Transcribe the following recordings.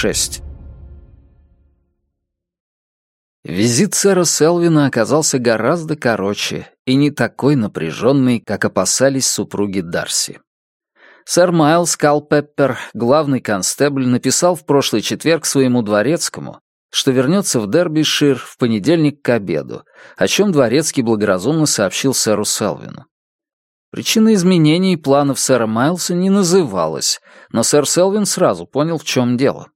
6. Визит сэра Селвина оказался гораздо короче и не такой напряженный, как опасались супруги Дарси. Сэр Майлз Калпеппер, главный констебль, написал в прошлый четверг своему дворецкому, что вернется в Дербишир в понедельник к обеду, о чем дворецкий благоразумно сообщил сэру Селвину. Причина изменений планов сэра Майлса не называлась, но сэр Селвин сразу понял, в чем дело.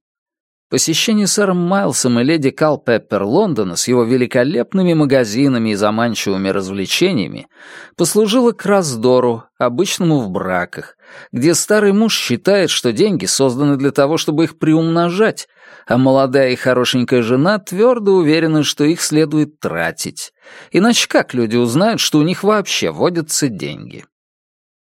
Посещение сэром Майлсом и леди Кал Пеппер Лондона с его великолепными магазинами и заманчивыми развлечениями послужило к раздору, обычному в браках, где старый муж считает, что деньги созданы для того, чтобы их приумножать, а молодая и хорошенькая жена твердо уверена, что их следует тратить. Иначе как люди узнают, что у них вообще водятся деньги?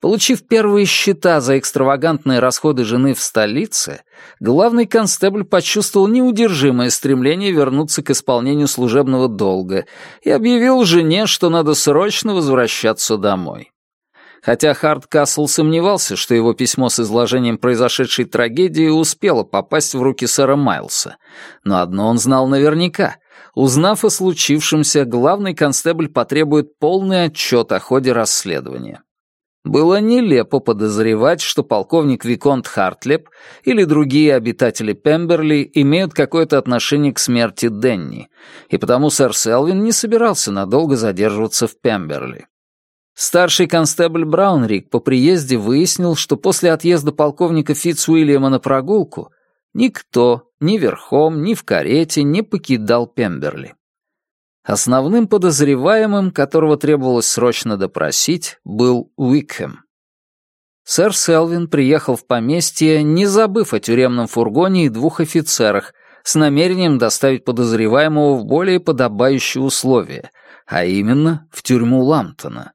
Получив первые счета за экстравагантные расходы жены в столице, главный констебль почувствовал неудержимое стремление вернуться к исполнению служебного долга и объявил жене, что надо срочно возвращаться домой. Хотя Хардкасл сомневался, что его письмо с изложением произошедшей трагедии успело попасть в руки сэра Майлса, но одно он знал наверняка. Узнав о случившемся, главный констебль потребует полный отчет о ходе расследования. Было нелепо подозревать, что полковник Виконт Хартлеп или другие обитатели Пемберли имеют какое-то отношение к смерти Денни, и потому сэр Селвин не собирался надолго задерживаться в Пемберли. Старший констебль Браунрик по приезде выяснил, что после отъезда полковника Фитцуильяма на прогулку никто ни верхом, ни в карете не покидал Пемберли. Основным подозреваемым, которого требовалось срочно допросить, был Уикхэм. Сэр Селвин приехал в поместье, не забыв о тюремном фургоне и двух офицерах, с намерением доставить подозреваемого в более подобающие условия, а именно в тюрьму Ламптона.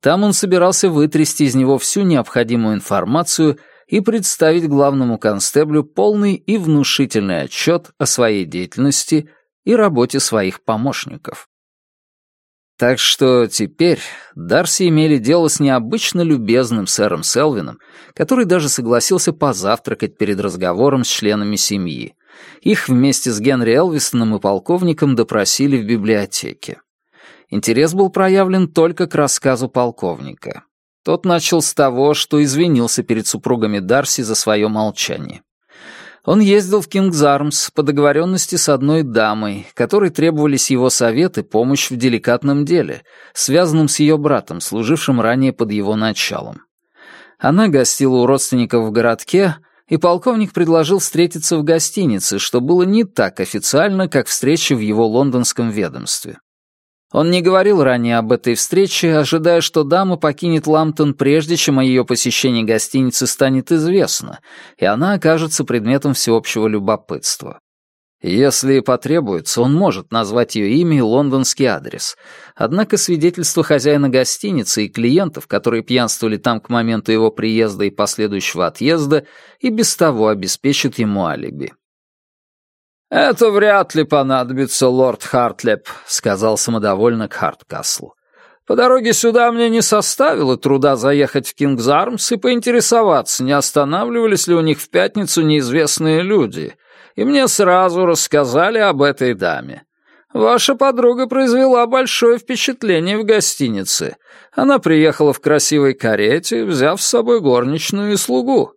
Там он собирался вытрясти из него всю необходимую информацию и представить главному констеблю полный и внушительный отчет о своей деятельности и работе своих помощников. Так что теперь Дарси имели дело с необычно любезным сэром Селвином, который даже согласился позавтракать перед разговором с членами семьи. Их вместе с Генри Элвистоном и полковником допросили в библиотеке. Интерес был проявлен только к рассказу полковника. Тот начал с того, что извинился перед супругами Дарси за свое молчание. Он ездил в Кингзармс по договоренности с одной дамой, которой требовались его советы и помощь в деликатном деле, связанном с ее братом, служившим ранее под его началом. Она гостила у родственников в городке, и полковник предложил встретиться в гостинице, что было не так официально, как встреча в его лондонском ведомстве. Он не говорил ранее об этой встрече, ожидая, что дама покинет Ламптон прежде, чем о ее посещении гостиницы станет известно, и она окажется предметом всеобщего любопытства. Если потребуется, он может назвать ее имя и лондонский адрес. Однако свидетельства хозяина гостиницы и клиентов, которые пьянствовали там к моменту его приезда и последующего отъезда, и без того обеспечат ему алиби. «Это вряд ли понадобится, лорд Хартлеп», — сказал самодовольно Харткаслу. «По дороге сюда мне не составило труда заехать в Кингзармс и поинтересоваться, не останавливались ли у них в пятницу неизвестные люди, и мне сразу рассказали об этой даме. Ваша подруга произвела большое впечатление в гостинице. Она приехала в красивой карете, взяв с собой горничную и слугу».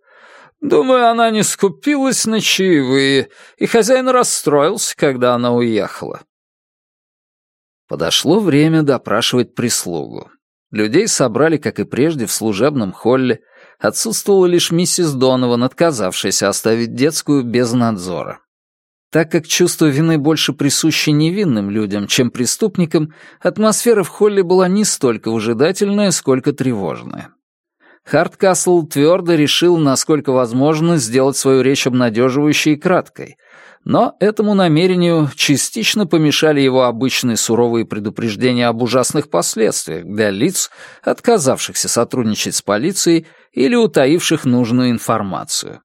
Думаю, она не скупилась на чаевые, и хозяин расстроился, когда она уехала. Подошло время допрашивать прислугу. Людей собрали, как и прежде, в служебном холле. Отсутствовала лишь миссис Донован, отказавшаяся оставить детскую без надзора. Так как чувство вины больше присуще невинным людям, чем преступникам, атмосфера в холле была не столько ужидательная, сколько тревожная. Харткасл твердо решил, насколько возможно, сделать свою речь обнадеживающей и краткой. Но этому намерению частично помешали его обычные суровые предупреждения об ужасных последствиях для лиц, отказавшихся сотрудничать с полицией или утаивших нужную информацию.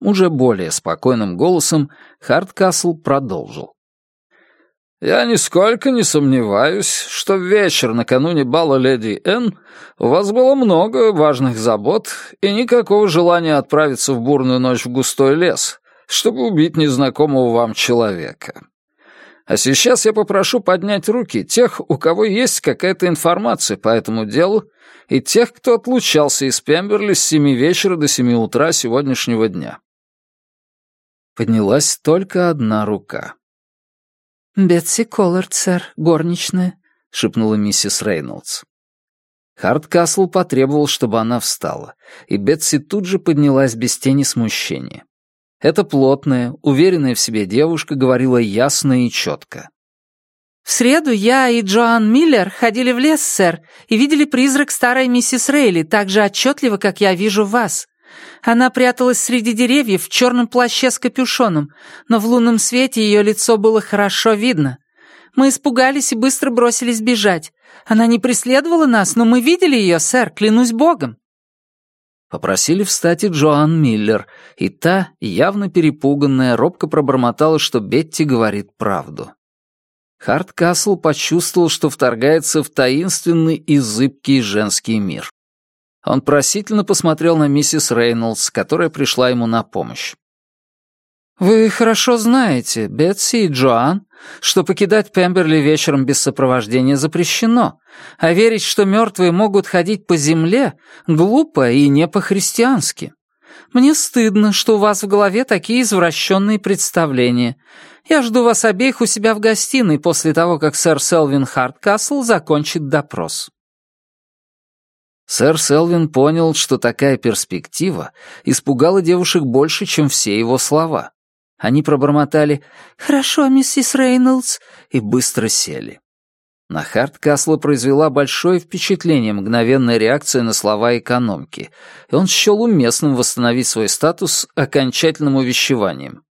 Уже более спокойным голосом Харткасл продолжил. Я нисколько не сомневаюсь, что в вечер накануне бала леди Н у вас было много важных забот и никакого желания отправиться в бурную ночь в густой лес, чтобы убить незнакомого вам человека. А сейчас я попрошу поднять руки тех, у кого есть какая-то информация по этому делу, и тех, кто отлучался из Пемберли с семи вечера до семи утра сегодняшнего дня». Поднялась только одна рука. «Бетси Коллард, сэр, горничная», — шепнула миссис Рейнольдс. Хардкасл потребовал, чтобы она встала, и Бетси тут же поднялась без тени смущения. Эта плотная, уверенная в себе девушка говорила ясно и четко. «В среду я и Джоан Миллер ходили в лес, сэр, и видели призрак старой миссис Рейли так же отчетливо, как я вижу вас. Она пряталась среди деревьев в черном плаще с капюшоном, но в лунном свете ее лицо было хорошо видно. Мы испугались и быстро бросились бежать. Она не преследовала нас, но мы видели ее, сэр, клянусь богом. Попросили встать и Джоан Миллер, и та, явно перепуганная, робко пробормотала, что Бетти говорит правду. Харткасл почувствовал, что вторгается в таинственный и зыбкий женский мир. Он просительно посмотрел на миссис Рейнольдс, которая пришла ему на помощь. «Вы хорошо знаете, Бетси и Джоан, что покидать Пемберли вечером без сопровождения запрещено, а верить, что мертвые могут ходить по земле, глупо и не по-христиански. Мне стыдно, что у вас в голове такие извращенные представления. Я жду вас обеих у себя в гостиной после того, как сэр Селвин Харткасл закончит допрос». Сэр Селвин понял, что такая перспектива испугала девушек больше, чем все его слова. Они пробормотали «Хорошо, миссис Рейнольдс» и быстро сели. На Харткасла произвела большое впечатление мгновенная реакция на слова экономки, и он счел уместным восстановить свой статус окончательным увещеванием.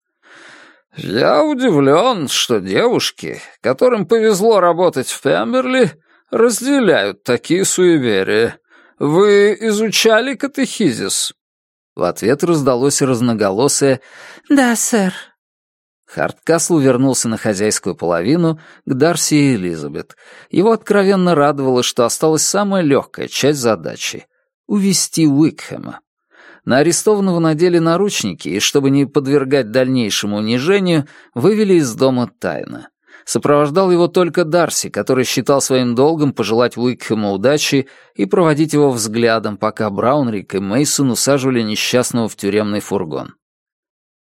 «Я удивлен, что девушки, которым повезло работать в Пемберли, разделяют такие суеверия», «Вы изучали катехизис?» В ответ раздалось разноголосое «Да, сэр». Хардкасл вернулся на хозяйскую половину к Дарси и Элизабет. Его откровенно радовало, что осталась самая легкая часть задачи — увести Уикхэма. На арестованного надели наручники, и чтобы не подвергать дальнейшему унижению, вывели из дома тайно. Сопровождал его только Дарси, который считал своим долгом пожелать Уикхэму удачи и проводить его взглядом, пока Браунрик и Мейсон усаживали несчастного в тюремный фургон.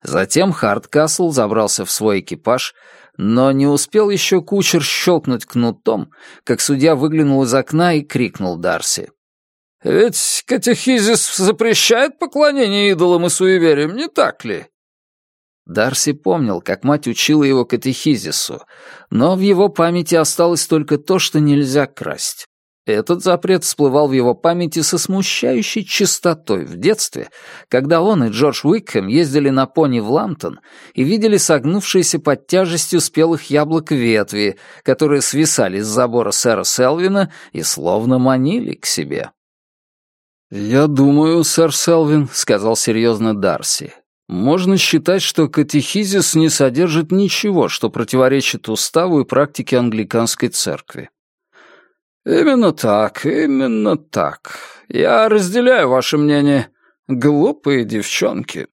Затем Хардкасл забрался в свой экипаж, но не успел еще кучер щелкнуть кнутом, как судья выглянул из окна и крикнул Дарси. «Ведь катехизис запрещает поклонение идолам и суевериям, не так ли?» Дарси помнил, как мать учила его катехизису, но в его памяти осталось только то, что нельзя красть. Этот запрет всплывал в его памяти со смущающей чистотой в детстве, когда он и Джордж Уикхэм ездили на пони в Ламптон и видели согнувшиеся под тяжестью спелых яблок ветви, которые свисали с забора сэра Селвина и словно манили к себе. «Я думаю, сэр Селвин», — сказал серьезно Дарси, можно считать, что катехизис не содержит ничего, что противоречит уставу и практике англиканской церкви. Именно так, именно так. Я разделяю ваше мнение. Глупые девчонки.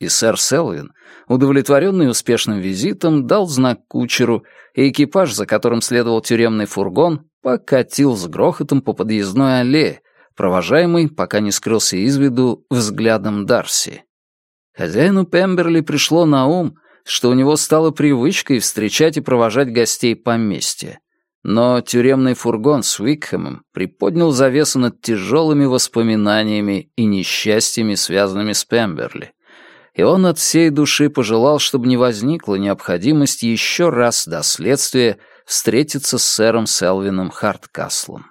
И сэр Селвин, удовлетворенный успешным визитом, дал знак кучеру, и экипаж, за которым следовал тюремный фургон, покатил с грохотом по подъездной аллее, провожаемый, пока не скрылся из виду, взглядом Дарси. Хозяину Пемберли пришло на ум, что у него стало привычкой встречать и провожать гостей поместья. Но тюремный фургон с Уикхэмом приподнял завесу над тяжелыми воспоминаниями и несчастьями, связанными с Пемберли. И он от всей души пожелал, чтобы не возникла необходимость еще раз до следствия встретиться с сэром Селвином Харткаслом.